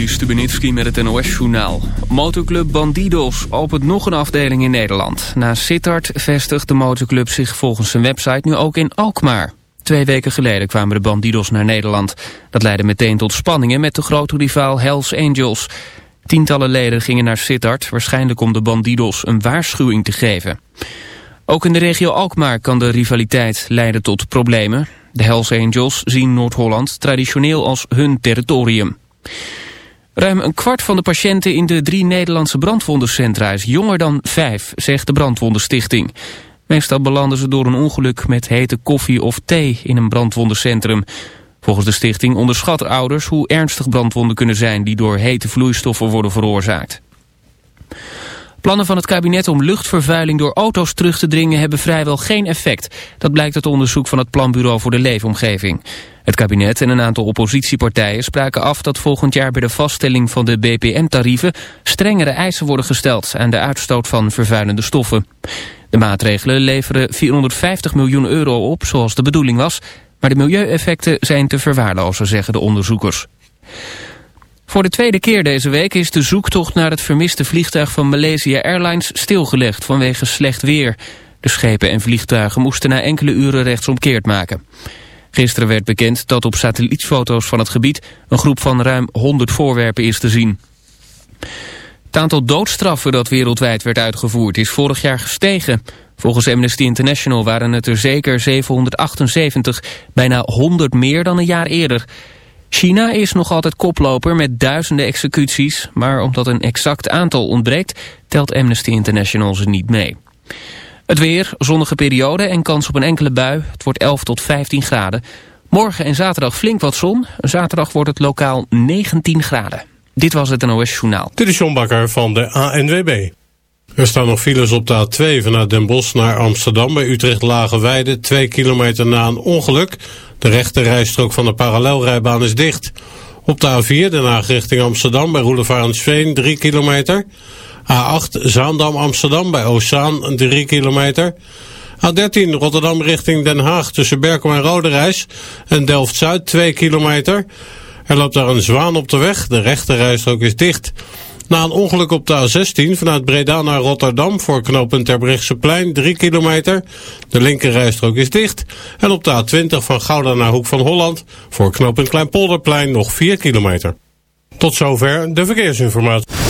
Juri Stubenitski met het NOS-journaal. Motorclub Bandidos opent nog een afdeling in Nederland. Na Sittard vestigt de motorclub zich volgens zijn website nu ook in Alkmaar. Twee weken geleden kwamen de Bandidos naar Nederland. Dat leidde meteen tot spanningen met de grote rivaal Hells Angels. Tientallen leden gingen naar Sittard, waarschijnlijk om de Bandidos een waarschuwing te geven. Ook in de regio Alkmaar kan de rivaliteit leiden tot problemen. De Hells Angels zien Noord-Holland traditioneel als hun territorium. Ruim een kwart van de patiënten in de drie Nederlandse brandwondencentra is jonger dan vijf, zegt de Brandwondenstichting. Meestal belanden ze door een ongeluk met hete koffie of thee in een brandwondencentrum. Volgens de stichting onderschatten ouders hoe ernstig brandwonden kunnen zijn die door hete vloeistoffen worden veroorzaakt. Plannen van het kabinet om luchtvervuiling door auto's terug te dringen hebben vrijwel geen effect. Dat blijkt uit onderzoek van het Planbureau voor de Leefomgeving. Het kabinet en een aantal oppositiepartijen spraken af dat volgend jaar bij de vaststelling van de BPM-tarieven strengere eisen worden gesteld aan de uitstoot van vervuilende stoffen. De maatregelen leveren 450 miljoen euro op, zoals de bedoeling was, maar de milieueffecten zijn te verwaarlozen, zeggen de onderzoekers. Voor de tweede keer deze week is de zoektocht naar het vermiste vliegtuig van Malaysia Airlines stilgelegd vanwege slecht weer. De schepen en vliegtuigen moesten na enkele uren rechtsomkeerd maken. Gisteren werd bekend dat op satellietfoto's van het gebied een groep van ruim 100 voorwerpen is te zien. Het aantal doodstraffen dat wereldwijd werd uitgevoerd is vorig jaar gestegen. Volgens Amnesty International waren het er zeker 778, bijna 100 meer dan een jaar eerder. China is nog altijd koploper met duizenden executies, maar omdat een exact aantal ontbreekt, telt Amnesty International ze niet mee. Het weer, zonnige periode en kans op een enkele bui. Het wordt 11 tot 15 graden. Morgen en zaterdag flink wat zon. Zaterdag wordt het lokaal 19 graden. Dit was het NOS Journaal. Dit is John Bakker van de ANWB. Er staan nog files op de A2 vanuit Den Bosch naar Amsterdam... bij Utrecht Lagenweide, 2 kilometer na een ongeluk. De rechte rijstrook van de parallelrijbaan is dicht. Op de A4 Den Haag richting Amsterdam bij Roelevarensveen 3 kilometer. A8 Zaandam-Amsterdam bij Oostzaan 3 kilometer. A13 Rotterdam richting Den Haag tussen Berkel en Roderijs en Delft-Zuid 2 kilometer. Er loopt daar een zwaan op de weg, de rechte rijstrook is dicht. Na een ongeluk op de A16 vanuit Breda naar Rotterdam voor knooppunt Terbrechtseplein 3 kilometer. De linkerrijstrook is dicht. En op de A20 van Gouda naar Hoek van Holland voor knooppunt Kleinpolderplein nog 4 kilometer. Tot zover de verkeersinformatie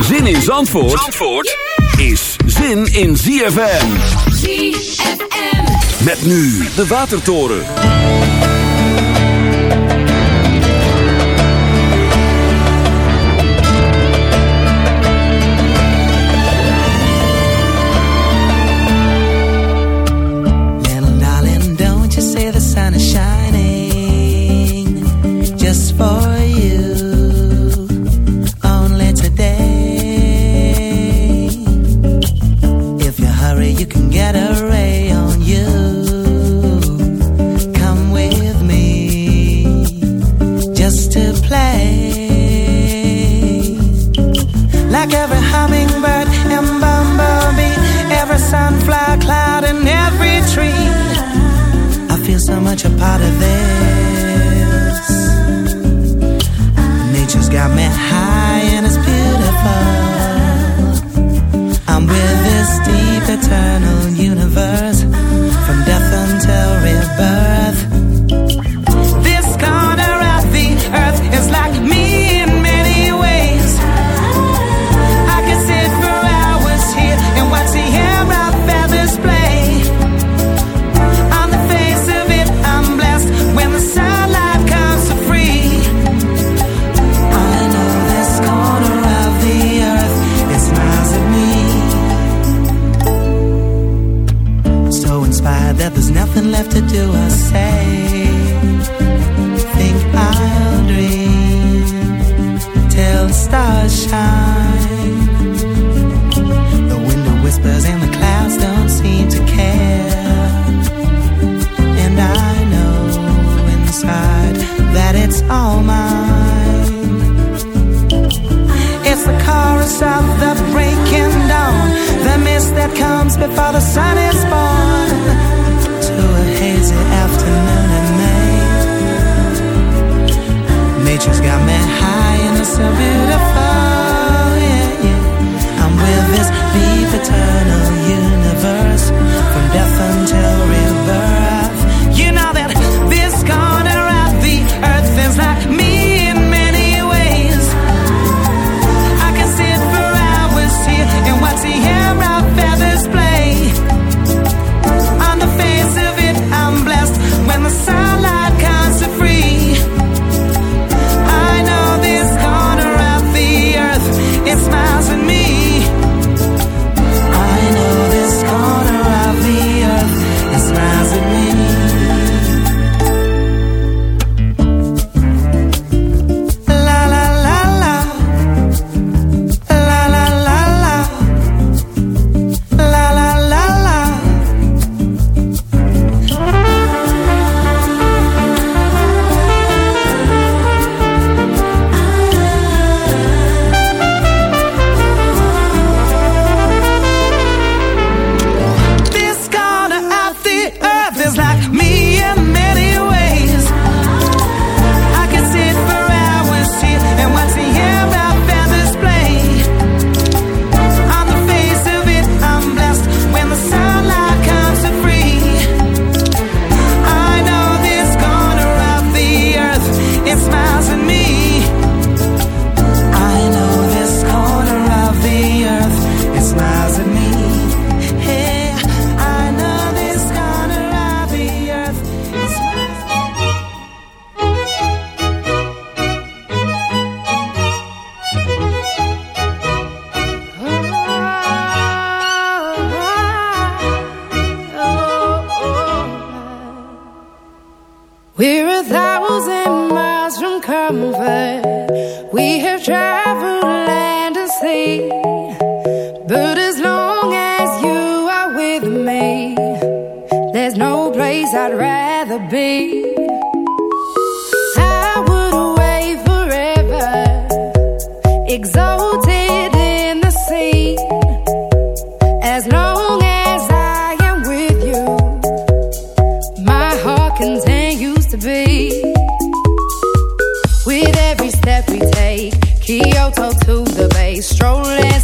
Zin in Zandvoort, Zandvoort yeah. is zin in ZFM. ZFM. Met nu de Watertoren. Little darling, don't you say the sun is shining just for eternal universe.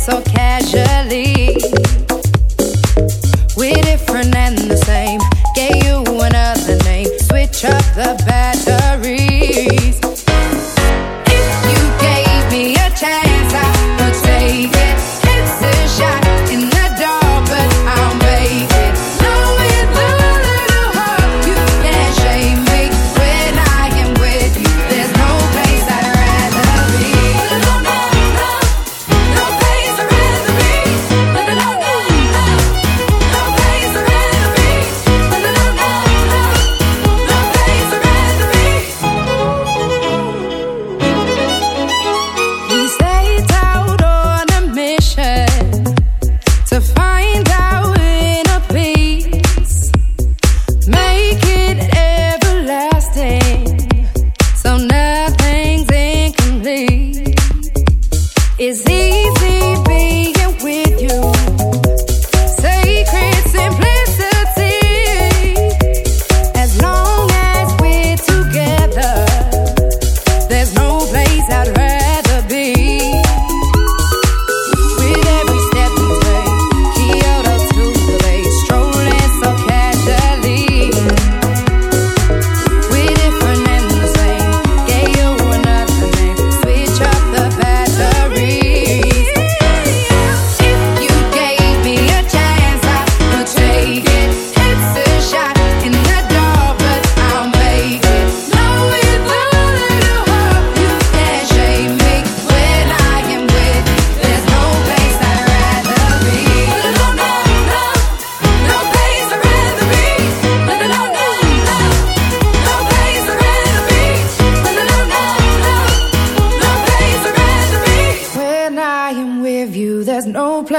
so casually.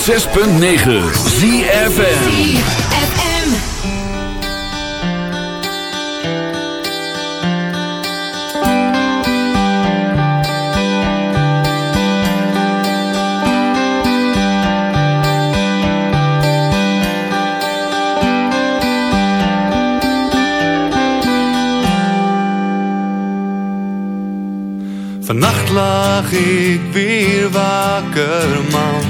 106.9 ZFM Vannacht lag ik weer wakker, man.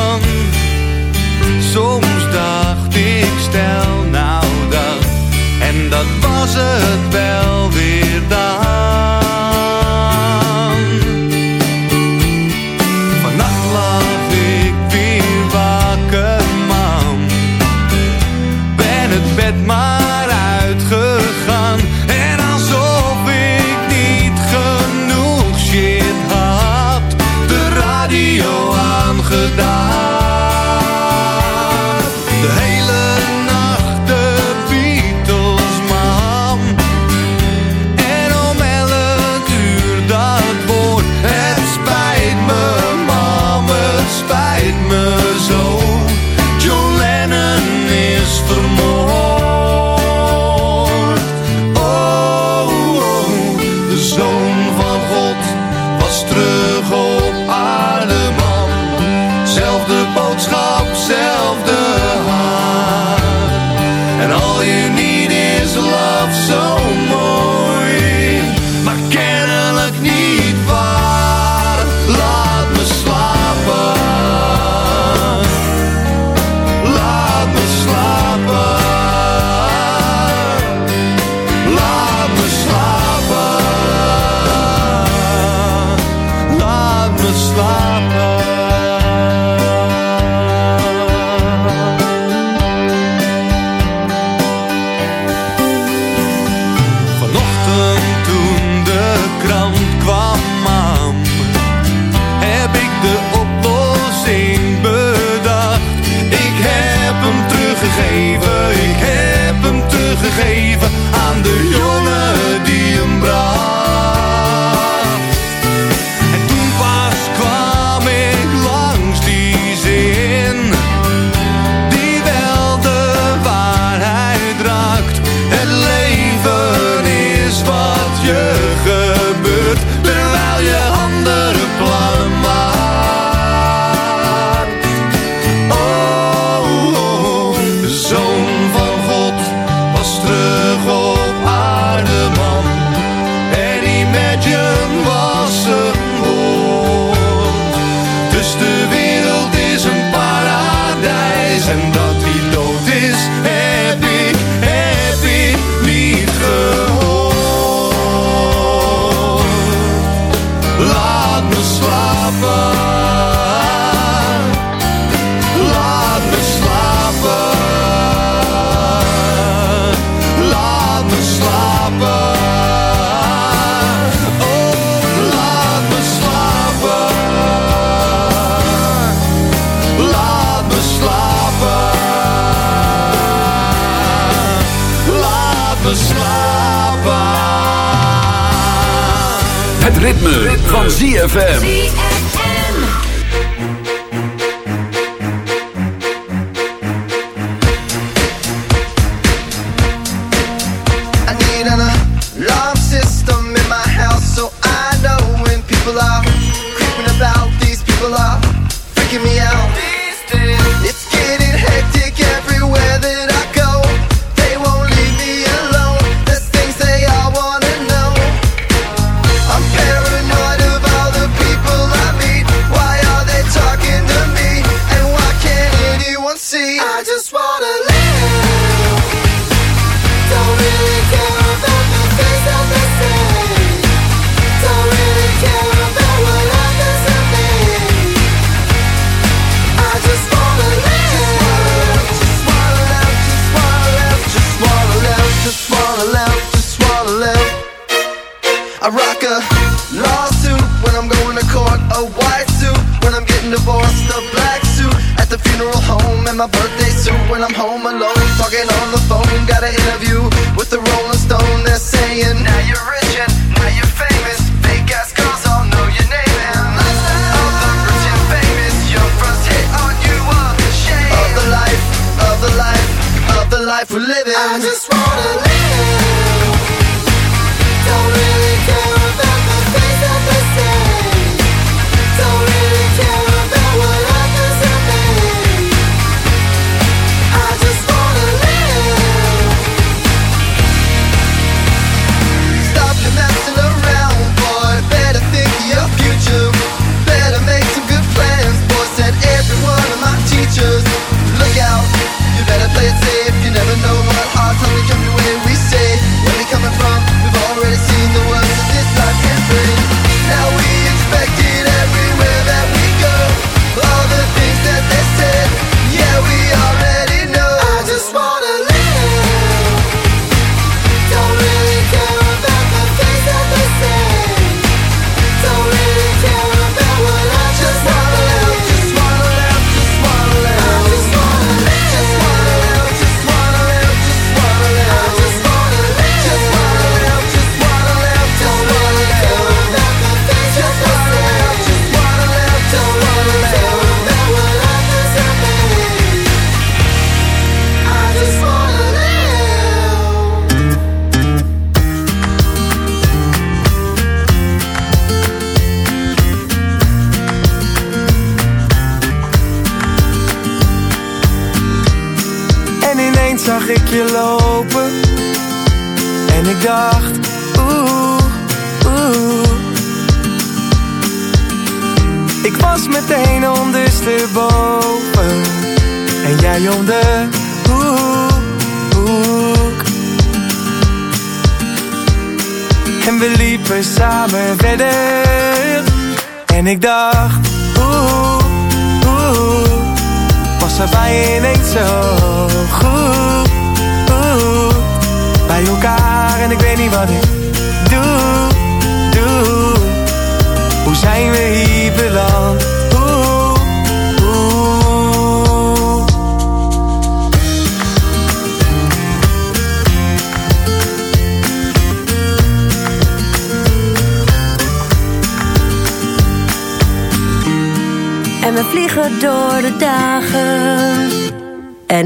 See, I just wanna got an interview with the Rolling Stone. They're saying, Now you're rich and now you're famous. Fake-ass girls all know your name. And of the rich and famous, your first hit on you are the shame of the life, of the life, of the life we're living. I just wanna live.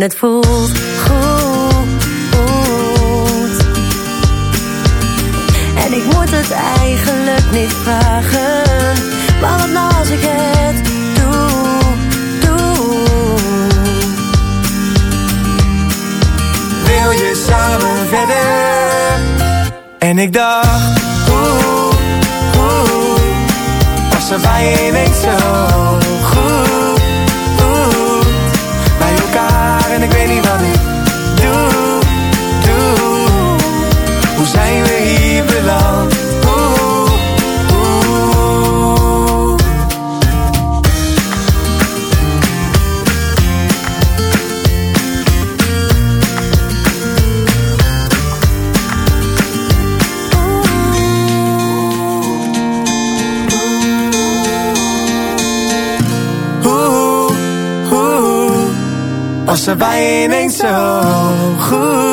het voelt goed. En ik moet het eigenlijk niet vragen. Maar nou als ik het doe, doe. Wil je samen verder? En ik dacht zo goed.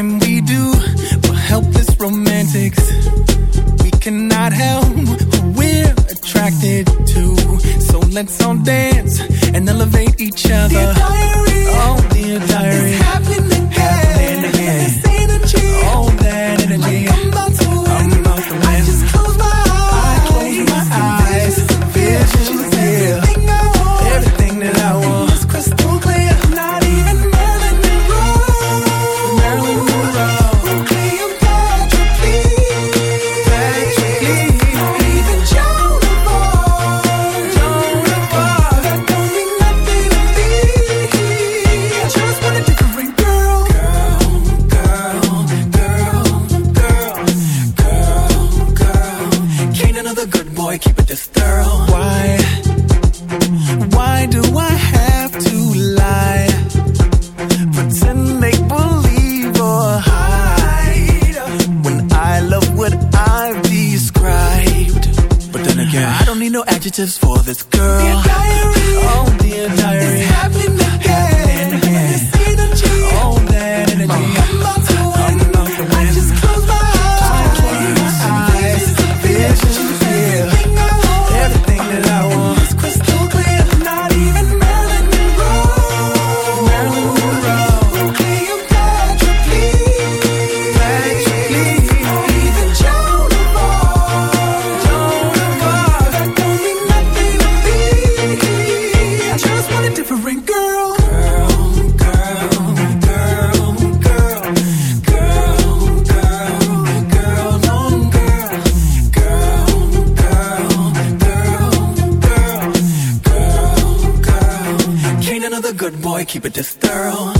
can we do? for helpless romantics. We cannot help who we're attracted to. So let's all dance Good boy, keep it just thorough.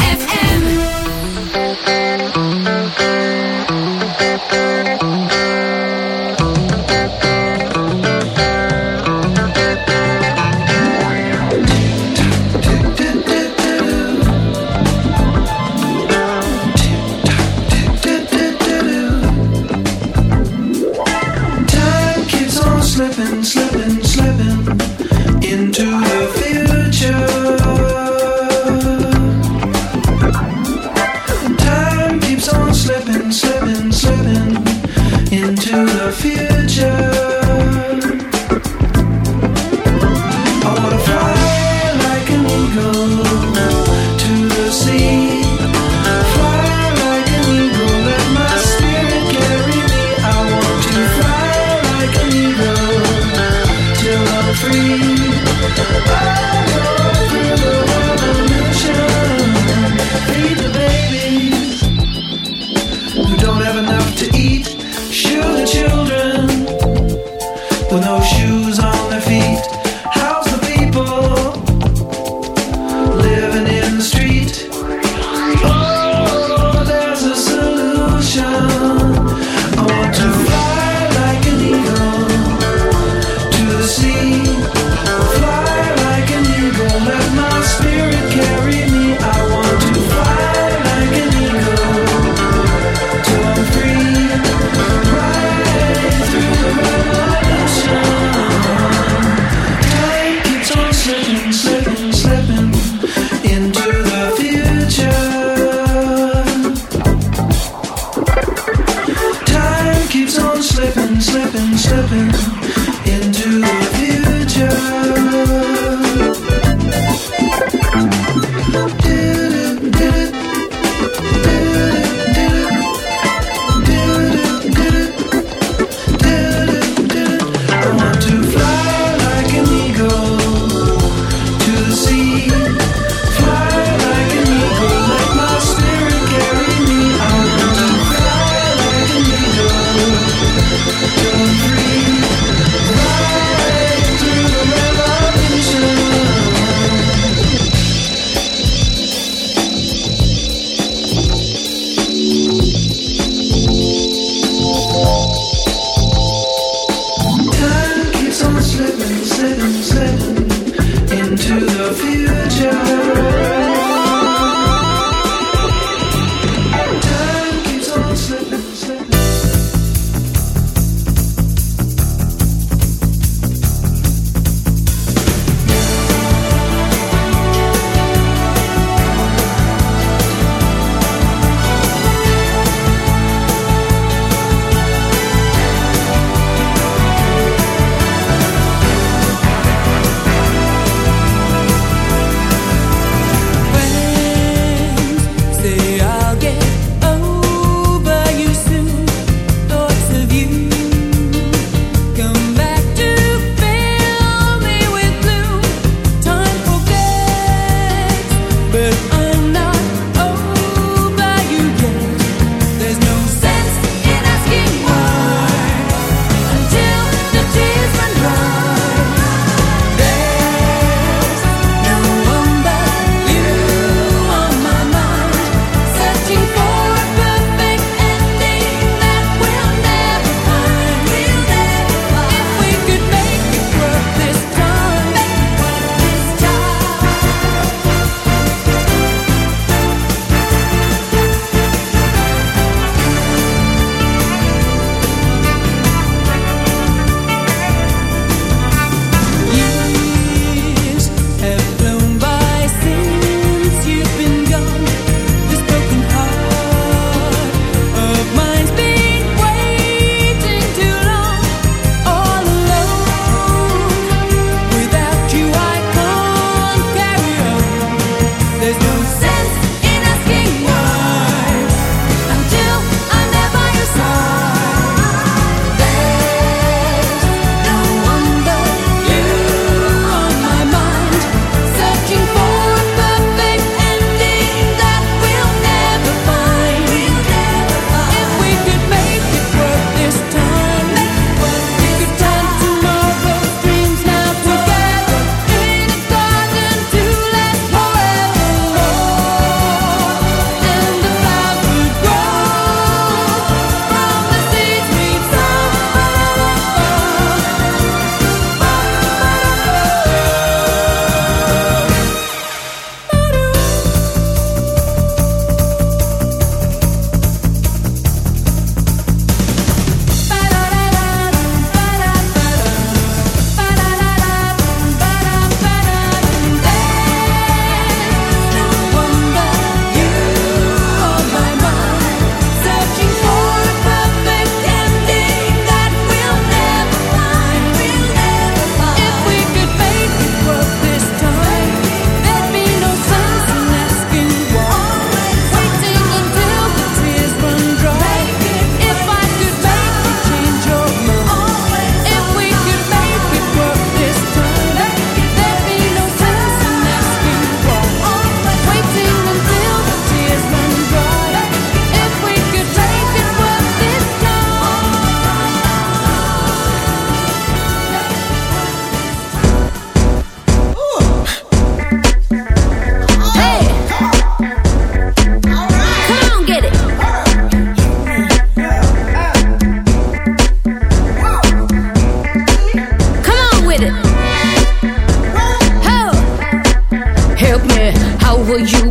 will you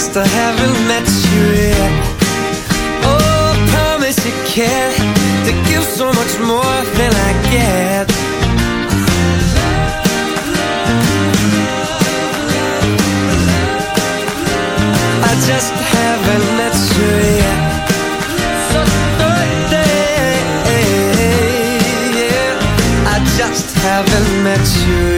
I just haven't met you yet. Oh, I promise you can to give so much more than I get. I just haven't met you yet. So Thursday, yeah. I just haven't met you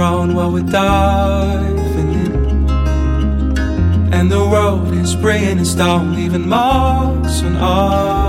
while we're diving in. And the road is bringing us down, leaving marks on our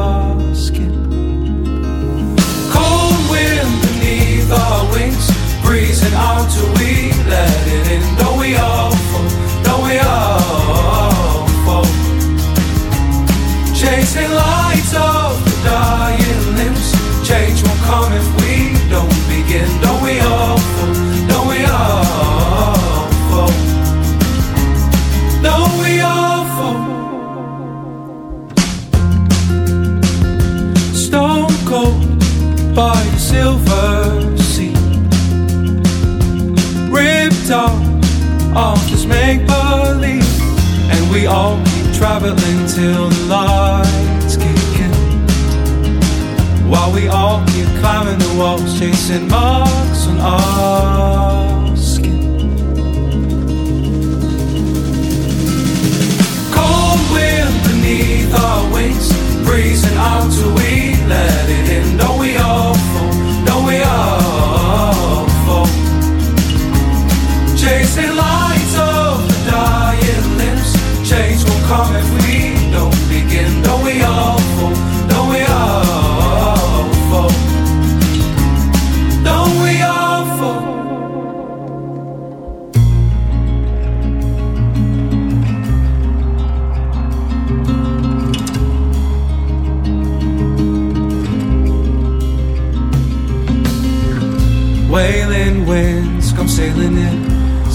walls, chasing marks on our skin. Cold wind beneath our wings, breezing out till we let it in. No, we all?